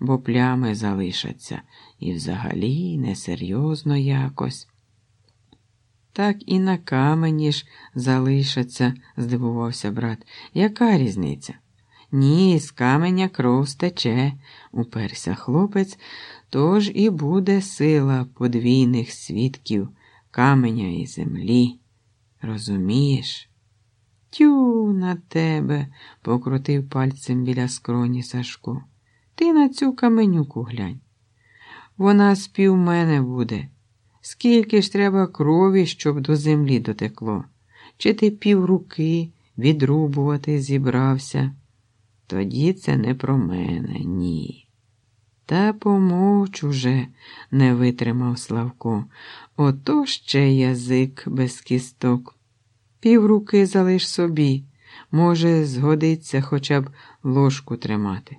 бо плями залишаться, і взагалі несерйозно якось. Так і на камені ж залишаться, здивувався брат. Яка різниця? Ні, з каменя кров стече, уперся хлопець, тож і буде сила подвійних свідків каменя і землі. Розумієш? Тю на тебе, покрутив пальцем біля скроні Сашко. Ти на цю каменюку глянь. Вона спів мене буде. Скільки ж треба крові, щоб до землі дотекло? Чи ти півруки відрубувати зібрався? Тоді це не про мене, ні. Та помовч уже, не витримав Славко. Ото ще язик без кісток. Півруки залиш собі, може, згодиться хоча б ложку тримати.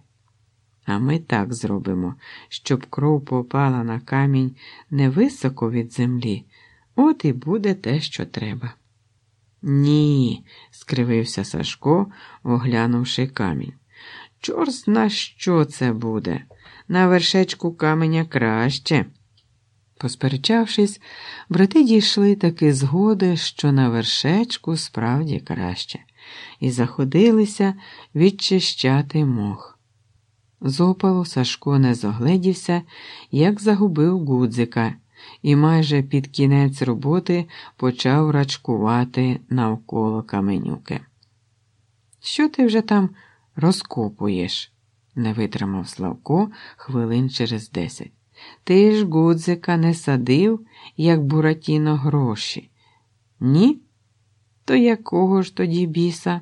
А ми так зробимо, щоб кров попала на камінь невисоко від землі, от і буде те, що треба. Ні, скривився Сашко, оглянувши камінь. Чорт на що це буде? На вершечку каменя краще. Посперечавшись, брати дійшли таки згоди, що на вершечку справді краще, і заходилися відчищати мох. З опалу Сашко не зогледівся, як загубив гудзика, і майже під кінець роботи почав рачкувати навколо каменюки. Що ти вже там розкопуєш? не витримав Славко хвилин через десять. Ти ж гудзика не садив, як буратіно гроші. Ні? То якого ж тоді біса?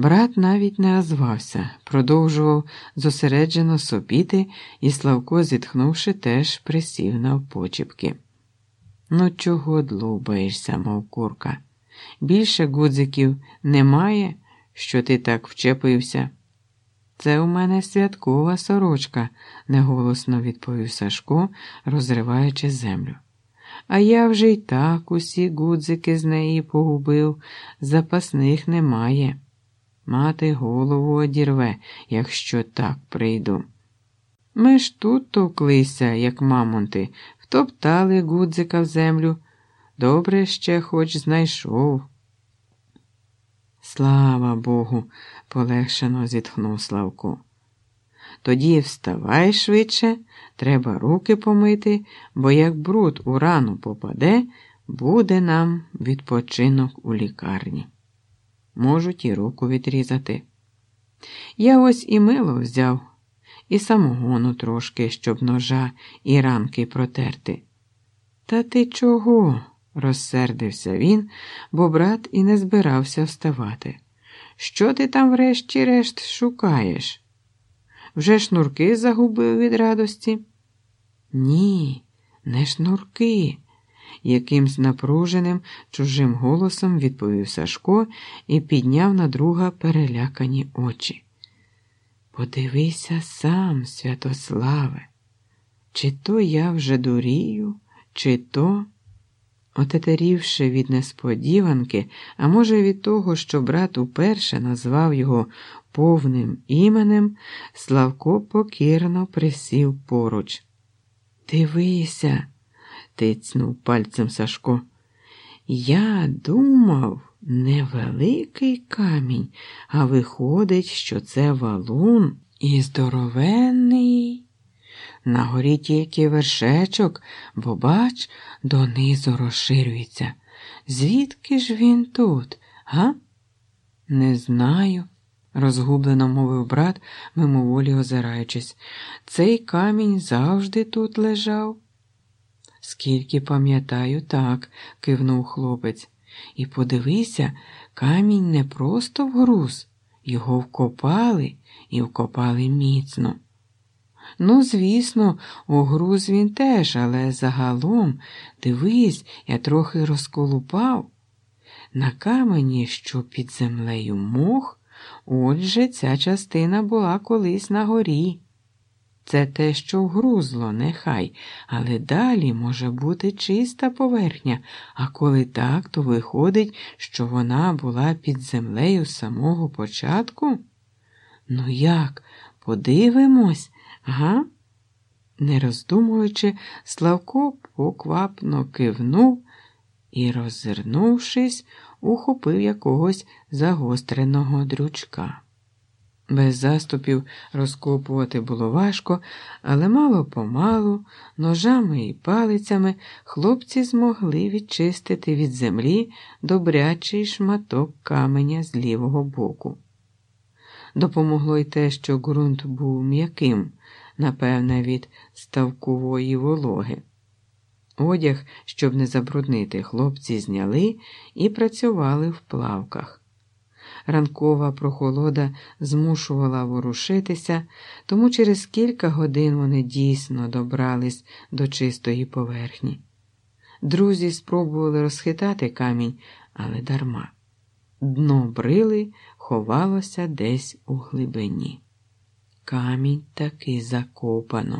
Брат навіть не озвався, продовжував зосереджено сопіти, і Славко, зітхнувши, теж присів на почіпки. Ну, чого длубаєшся, мов курка? Більше гудзиків немає, що ти так вчепився. Це у мене святкова сорочка, неголосно відповів Сашко, розриваючи землю. А я вже й так усі гудзики з неї погубив, запасних немає. Мати голову одірве, якщо так прийду. Ми ж тут товклися, як мамонти, втоптали гудзика в землю. Добре ще хоч знайшов. Слава Богу, полегшено зітхнув Славко. Тоді вставай швидше, треба руки помити, бо як бруд у рану попаде, буде нам відпочинок у лікарні. Можуть і руку відрізати. Я ось і мило взяв, і самогону трошки, щоб ножа і ранки протерти. Та ти чого? розсердився він, бо брат і не збирався вставати. Що ти там, врешті-решт, шукаєш? Вже шнурки загубив від радості? Ні, не шнурки, якимсь напруженим чужим голосом відповів Сашко і підняв на друга перелякані очі. Подивися сам, Святославе, чи то я вже дурію, чи то. Отетерівши від несподіванки, а може, від того, що брат уперше назвав його повним іменем, Славко покірно присів поруч. Дивися, тицнув пальцем Сашко. Я думав, невеликий камінь, а виходить, що це валун і здоровенний. На горі тільки вершечок, бо, бач, донизу розширюється. Звідки ж він тут, га? Не знаю, розгублено мовив брат, мимоволі озираючись. Цей камінь завжди тут лежав. Скільки пам'ятаю, так, кивнув хлопець. І подивися, камінь не просто вгруз, його вкопали і вкопали міцно. Ну, звісно, угруз він теж, але загалом, дивись, я трохи розколупав. На камені, що під землею мох, отже, ця частина була колись на горі. Це те, що вгрузло, нехай, але далі може бути чиста поверхня, а коли так, то виходить, що вона була під землею з самого початку? Ну як, подивимось? га? Не роздумуючи, Славко поквапно кивнув і, роззирнувшись, ухопив якогось загостреного дрючка. Без заступів розкопувати було важко, але мало помалу, ножами і палицями хлопці змогли відчистити від землі добрячий шматок каменя з лівого боку. Допомогло й те, що ґрунт був м'яким, напевне, від ставкової вологи. Одяг, щоб не забруднити, хлопці зняли і працювали в плавках. Ранкова прохолода змушувала ворушитися, тому через кілька годин вони дійсно добрались до чистої поверхні. Друзі спробували розхитати камінь, але дарма. Дно брили ховалося десь у глибині. Камінь таки закопано.